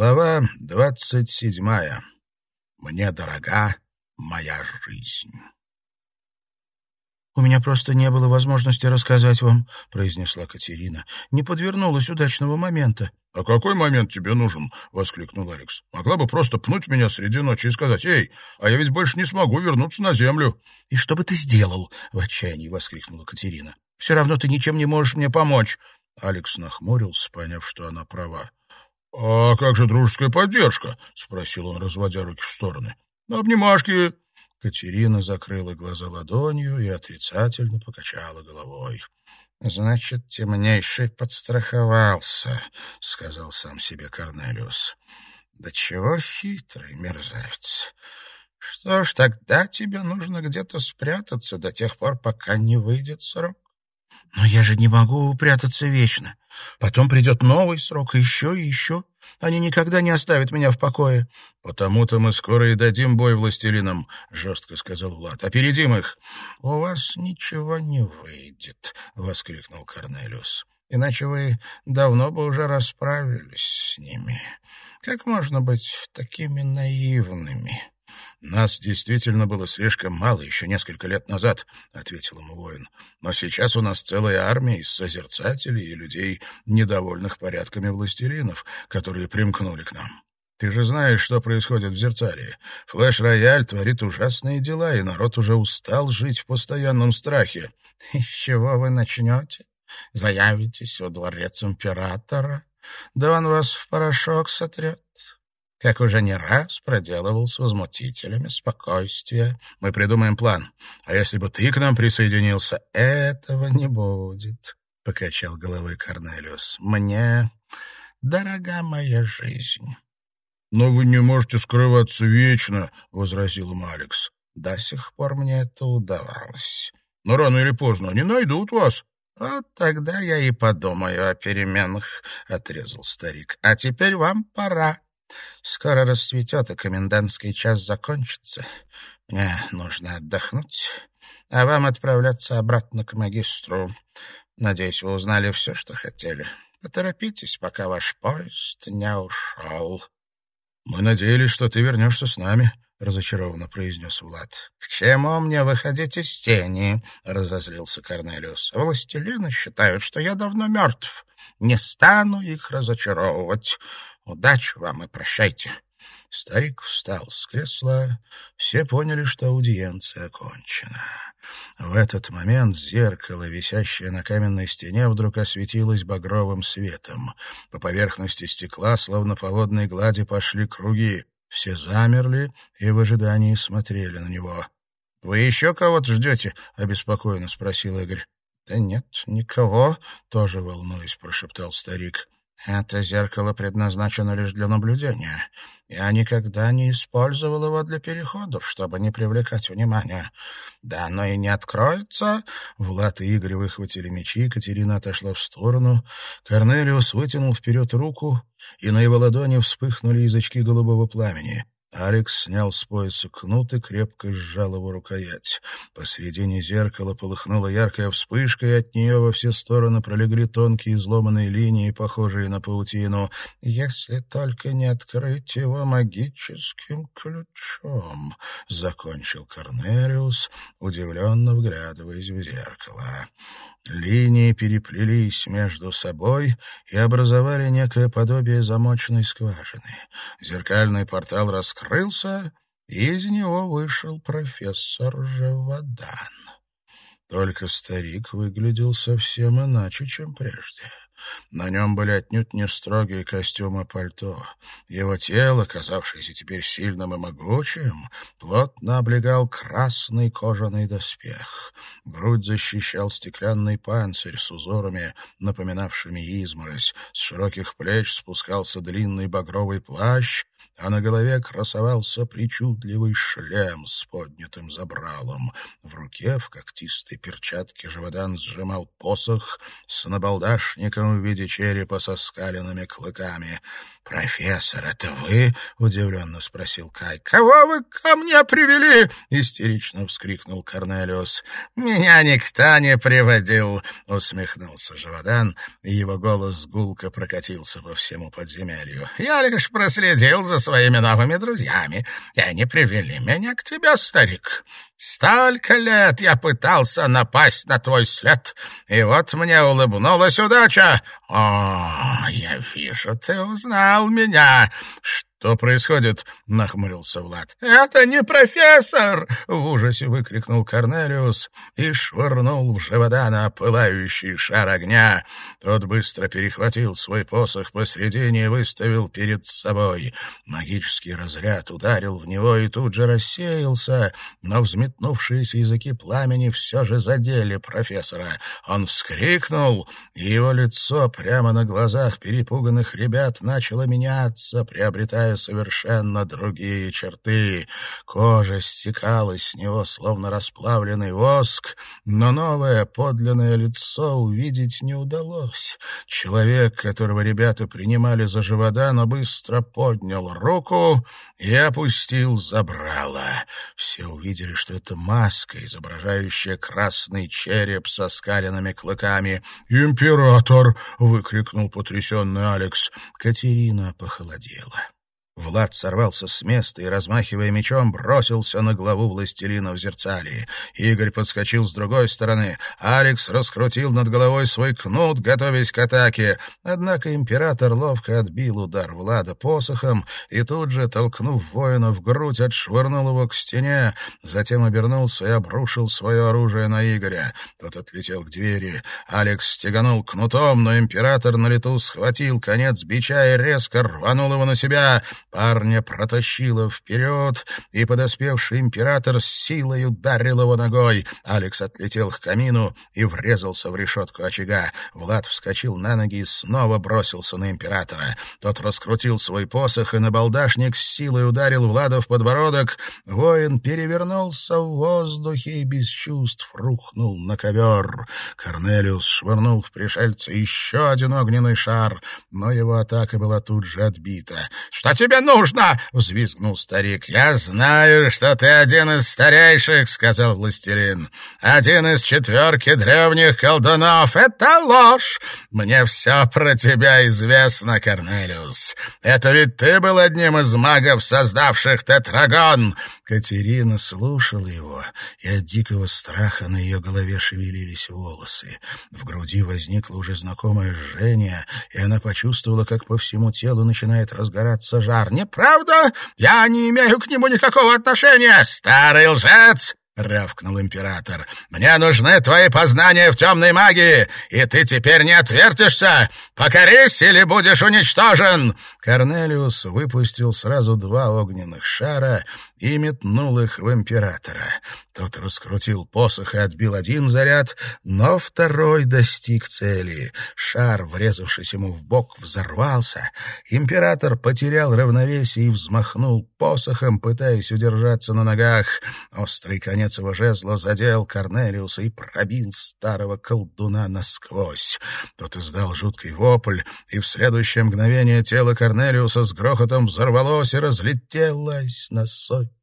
Глава двадцать седьмая. Мне дорога моя жизнь. «У меня просто не было возможности рассказать вам», — произнесла Катерина. «Не подвернулось удачного момента». «А какой момент тебе нужен?» — воскликнул Алекс. «Могла бы просто пнуть меня среди ночи и сказать, «Эй, а я ведь больше не смогу вернуться на землю». «И что бы ты сделал?» — в отчаянии воскликнула Катерина. «Все равно ты ничем не можешь мне помочь». Алекс нахмурился, поняв, что она права. «А как же дружеская поддержка?» — спросил он, разводя руки в стороны. «Обнимашки!» Катерина закрыла глаза ладонью и отрицательно покачала головой. «Значит, темнейший подстраховался», — сказал сам себе Корнелиус. «Да чего хитрый мерзавец! Что ж, тогда тебе нужно где-то спрятаться до тех пор, пока не выйдет срок. Но я же не могу прятаться вечно. Потом придет новый срок, еще и еще. Они никогда не оставят меня в покое. — Потому-то мы скоро и дадим бой властелинам, — жестко сказал Влад. — Опередим их. — У вас ничего не выйдет, — воскликнул Корнелиус. — Иначе вы давно бы уже расправились с ними. Как можно быть такими наивными? «Нас действительно было слишком мало еще несколько лет назад», — ответил ему воин. «Но сейчас у нас целая армия из созерцателей и людей, недовольных порядками властелинов, которые примкнули к нам. Ты же знаешь, что происходит в Зерцалии. Флэш-рояль творит ужасные дела, и народ уже устал жить в постоянном страхе». «С чего вы начнете? Заявитесь во дворец императора? Да он вас в порошок сотрет» как уже не раз проделывал с возмутителями спокойствия. Мы придумаем план. А если бы ты к нам присоединился, этого не будет, — покачал головой Корнелиус. Мне дорога моя жизнь. — Но вы не можете скрываться вечно, — возразил ему Алекс. — До сих пор мне это удавалось. — Но рано или поздно они найдут вас. — Вот тогда я и подумаю о переменах, — отрезал старик. — А теперь вам пора. Скоро расцветет, и комендантский час закончится. Мне нужно отдохнуть, а вам отправляться обратно к магистру. Надеюсь, вы узнали все, что хотели. Поторопитесь, пока ваш поезд не ушел. — Мы надеялись, что ты вернешься с нами, — разочарованно произнес Влад. — К чему мне выходить из тени? — разозлился Корнелиус. — Властелины считают, что я давно мертв. Не стану их разочаровывать. Удачи вам и прощайте. Старик встал с кресла. Все поняли, что аудиенция окончена. В этот момент зеркало, висящее на каменной стене, вдруг осветилось багровым светом. По поверхности стекла, словно по водной глади, пошли круги. Все замерли и в ожидании смотрели на него. — Вы еще кого-то ждете? — обеспокоенно спросил Игорь. — Да нет, никого, — тоже волнуясь, прошептал старик. Это зеркало предназначено лишь для наблюдения. Я никогда не использовал его для переходов, чтобы не привлекать внимания. Да оно и не откроется. Влад и Игорь выхватили мечи, Катерина отошла в сторону. Корнелиус вытянул вперед руку, и на его ладони вспыхнули язычки голубого пламени. Алекс снял с пояса кнут и крепко сжал его рукоять. Посредине зеркала полыхнула яркая вспышка, и от нее во все стороны пролегли тонкие изломанные линии, похожие на паутину. «Если только не открыть его магическим ключом», — закончил Корнелиус, удивленно вглядываясь в зеркало. Линии переплелись между собой и образовали некое подобие замочной скважины. Зеркальный портал раскрылся, и из него вышел профессор Живодан. Только старик выглядел совсем иначе, чем прежде. На нем были отнюдь не строгие костюмы пальто. Его тело, казавшееся теперь сильным и могучим, плотно облегал красный кожаный доспех. Грудь защищал стеклянный панцирь с узорами, напоминавшими изморозь. С широких плеч спускался длинный багровый плащ, а на голове красовался причудливый шлем с поднятым забралом. В руке в когтистой перчатке Живодан сжимал посох с набалдашником в виде черепа со скаленными клыками. «Профессор, это вы?» — удивленно спросил Кай. «Кого вы ко мне привели?» — истерично вскрикнул Корнелиус. «Меня никто не приводил!» — усмехнулся Живодан, и его голос гулко прокатился по всему подземелью. «Я лишь проследил за своими новыми друзьями, и они привели меня к тебе, старик. Столько лет я пытался напасть на твой след, и вот мне улыбнулась удача. О, я вижу, ты узнал меня. «Что происходит?» — нахмурился Влад. «Это не профессор!» — в ужасе выкрикнул Корнелиус и швырнул в Живодана пылающий шар огня. Тот быстро перехватил свой посох посредине и выставил перед собой. Магический разряд ударил в него и тут же рассеялся, но взметнувшиеся языки пламени все же задели профессора. Он вскрикнул, и его лицо прямо на глазах перепуганных ребят начало меняться, приобретая приобретая совершенно другие черты. Кожа стекала с него, словно расплавленный воск, но новое подлинное лицо увидеть не удалось. Человек, которого ребята принимали за Живодана, быстро поднял руку и опустил забрало. Все увидели, что это маска, изображающая красный череп со скаленными клыками. «Император!» — выкрикнул потрясенный Алекс. Катерина похолодела. Влад сорвался с места и, размахивая мечом, бросился на главу властелина в зерцалии. Игорь подскочил с другой стороны. Алекс раскрутил над головой свой кнут, готовясь к атаке. Однако император ловко отбил удар Влада посохом и тут же, толкнув воина в грудь, отшвырнул его к стене, затем обернулся и обрушил свое оружие на Игоря. Тот отлетел к двери. Алекс стеганул кнутом, но император на лету схватил конец бича и резко рванул его на себя — Парня протащило вперед, и подоспевший император с силой ударил его ногой. Алекс отлетел к камину и врезался в решетку очага. Влад вскочил на ноги и снова бросился на императора. Тот раскрутил свой посох, и набалдашник с силой ударил Влада в подбородок. Воин перевернулся в воздухе и без чувств рухнул на ковер. Корнелиус швырнул в пришельца еще один огненный шар, но его атака была тут же отбита. «Что тебе нужно?» — взвизгнул старик. «Я знаю, что ты один из старейших», — сказал властелин. «Один из четверки древних колдунов. Это ложь! Мне все про тебя известно, Корнелиус. Это ведь ты был одним из магов, создавших Тетрагон. Катерина слушала его, и от дикого страха на ее голове шевелились волосы. В груди возникло уже знакомое жжение, и она почувствовала, как по всему телу начинает разгораться жар. «Неправда? Я не имею к нему никакого отношения! Старый лжец! — рявкнул император. «Мне нужны твои познания в темной магии, и ты теперь не отвертишься! Покорись или будешь уничтожен!» Корнелиус выпустил сразу два огненных шара и метнул их в императора. Тот раскрутил посох и отбил один заряд, но второй достиг цели. Шар, врезавшись ему в бок, взорвался. Император потерял равновесие и взмахнул посохом, пытаясь удержаться на ногах. Острый конец его жезла задел Корнелиуса и пробил старого колдуна насквозь. Тот издал жуткий вопль, и в следующее мгновение тело Корнелиуса с грохотом взорвалось и разлетелось на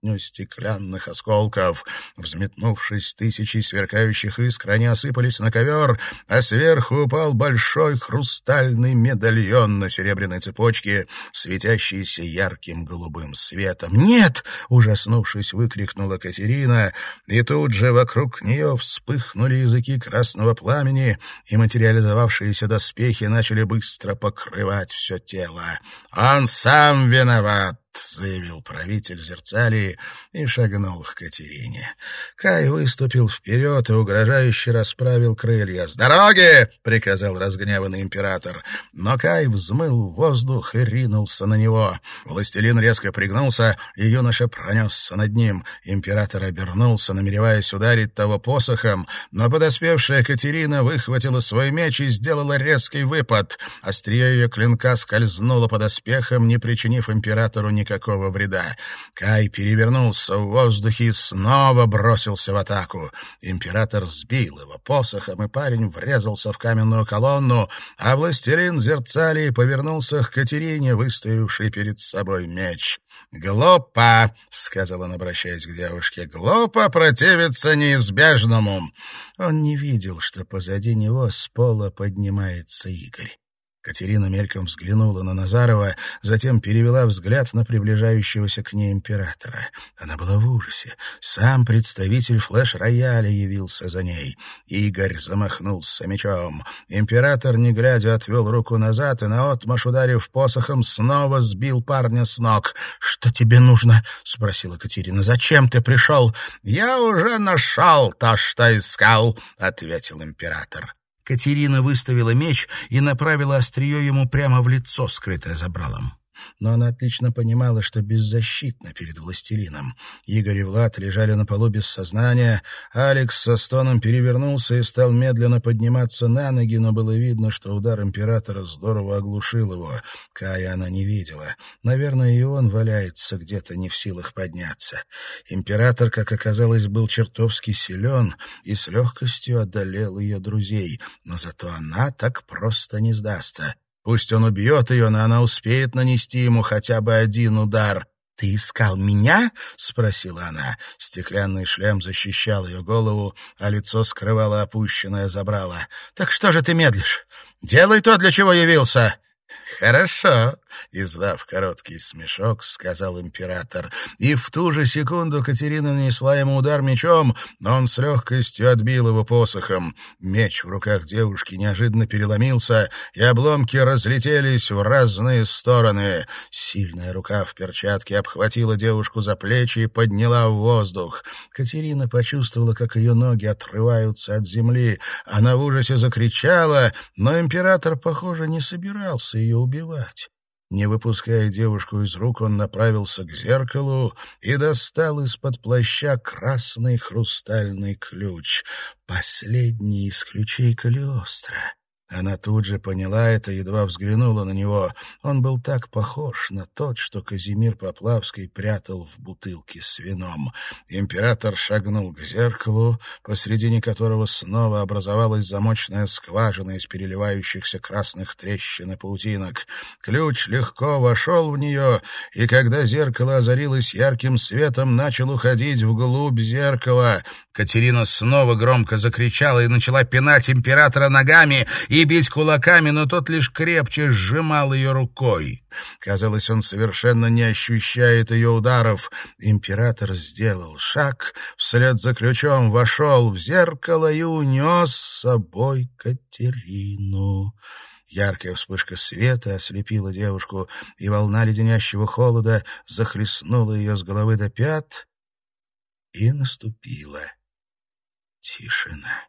сотню стеклянных осколков. Взметнувшись тысячи сверкающих искр, они осыпались на ковер, а сверху упал большой хрустальный медальон на серебряной цепочке, светящийся ярким голубым светом. «Нет!» — ужаснувшись, выкрикнула Катерина, и тут же вокруг нее вспыхнули языки красного пламени, и материализовавшиеся доспехи начали быстро покрывать все тело. «Он сам виноват!» — заявил правитель Зерцалии и шагнул к Катерине. Кай выступил вперед и угрожающе расправил крылья. «С дороги!» — приказал разгневанный император. Но Кай взмыл в воздух и ринулся на него. Властелин резко пригнулся, и юноша пронесся над ним. Император обернулся, намереваясь ударить того посохом, но подоспевшая Катерина выхватила свой меч и сделала резкий выпад. Острие ее клинка скользнуло под оспехом, не причинив императору ни никакого вреда. Кай перевернулся в воздухе и снова бросился в атаку. Император сбил его посохом, и парень врезался в каменную колонну, а властелин Зерцалии повернулся к Катерине, выставившей перед собой меч. «Глупо!» — сказал он, обращаясь к девушке. «Глупо противиться неизбежному!» Он не видел, что позади него с пола поднимается Игорь. Катерина мельком взглянула на Назарова, затем перевела взгляд на приближающегося к ней императора. Она была в ужасе. Сам представитель флеш-рояля явился за ней. Игорь замахнулся мечом. Император, не глядя, отвел руку назад и, наотмашь ударив посохом, снова сбил парня с ног. «Что тебе нужно?» — спросила Катерина. «Зачем ты пришел?» «Я уже нашел то, что искал», — ответил император. Катерина выставила меч и направила острие ему прямо в лицо, скрытое забралом но она отлично понимала, что беззащитна перед властелином. Игорь и Влад лежали на полу без сознания, Алекс со стоном перевернулся и стал медленно подниматься на ноги, но было видно, что удар императора здорово оглушил его. Кая она не видела. Наверное, и он валяется где-то не в силах подняться. Император, как оказалось, был чертовски силен и с легкостью одолел ее друзей, но зато она так просто не сдастся. Пусть он убьет ее, но она успеет нанести ему хотя бы один удар. «Ты искал меня?» — спросила она. Стеклянный шлем защищал ее голову, а лицо скрывало опущенное забрало. «Так что же ты медлишь? Делай то, для чего явился!» «Хорошо», — издав короткий смешок, сказал император. И в ту же секунду Катерина нанесла ему удар мечом, но он с легкостью отбил его посохом. Меч в руках девушки неожиданно переломился, и обломки разлетелись в разные стороны. Сильная рука в перчатке обхватила девушку за плечи и подняла в воздух. Катерина почувствовала, как ее ноги отрываются от земли. Она в ужасе закричала, но император, похоже, не собирался ее убивать. Не выпуская девушку из рук, он направился к зеркалу и достал из-под плаща красный хрустальный ключ, последний из ключей Калиостро. Она тут же поняла это, едва взглянула на него. Он был так похож на тот, что Казимир Поплавский прятал в бутылке с вином. Император шагнул к зеркалу, посредине которого снова образовалась замочная скважина из переливающихся красных трещин и паутинок. Ключ легко вошел в нее, и когда зеркало озарилось ярким светом, начал уходить вглубь зеркала. Катерина снова громко закричала и начала пинать императора ногами — и бить кулаками, но тот лишь крепче сжимал ее рукой. Казалось, он совершенно не ощущает ее ударов. Император сделал шаг, вслед за ключом вошел в зеркало и унес с собой Катерину. Яркая вспышка света ослепила девушку, и волна леденящего холода захлестнула ее с головы до пят, и наступила тишина.